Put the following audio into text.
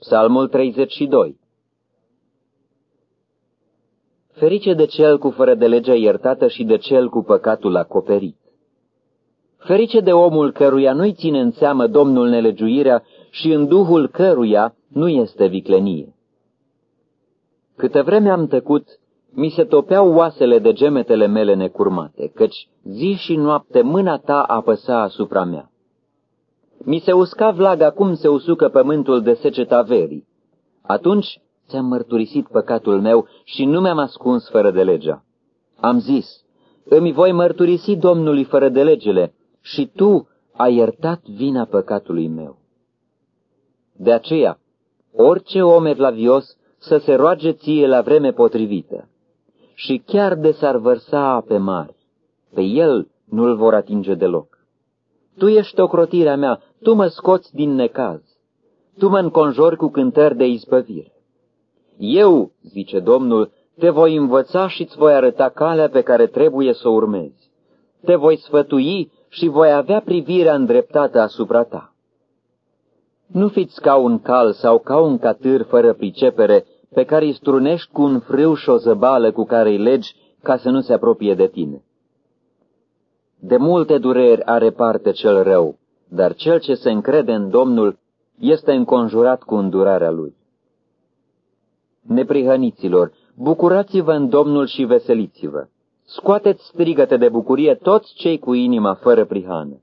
Psalmul 32 Ferice de cel cu fără de legea iertată și de cel cu păcatul acoperit. Ferice de omul căruia nu-i ține în seamă Domnul nelegiuirea și în duhul căruia nu este viclenie. Câte vreme am tăcut, mi se topeau oasele de gemetele mele necurmate, căci zi și noapte mâna ta apăsa asupra mea. Mi se usca vlaga cum se usucă pământul de seceta verii. Atunci ți-am mărturisit păcatul meu și nu mi-am ascuns fără de legea. Am zis, îmi voi mărturisi Domnului fără de legele și tu ai iertat vina păcatului meu. De aceea, orice om evlavios să se roage ție la vreme potrivită și chiar de s-ar vărsa ape mari, pe el nu-l vor atinge deloc. Tu ești ocrotirea mea, tu mă scoți din necaz, tu mă înconjori cu cântări de izbăvire. Eu, zice Domnul, te voi învăța și îți voi arăta calea pe care trebuie să o urmezi. Te voi sfătui și voi avea privirea îndreptată asupra ta. Nu fiți ca un cal sau ca un catâr fără pricepere, pe care îi strunești cu un frâu și o zăbală cu care îi legi ca să nu se apropie de tine. De multe dureri are parte cel rău, dar cel ce se încrede în Domnul este înconjurat cu îndurarea lui. Neprihăniților, bucurați-vă în Domnul și veseliți-vă. Scoateți strigăte de bucurie toți cei cu inima fără prihană.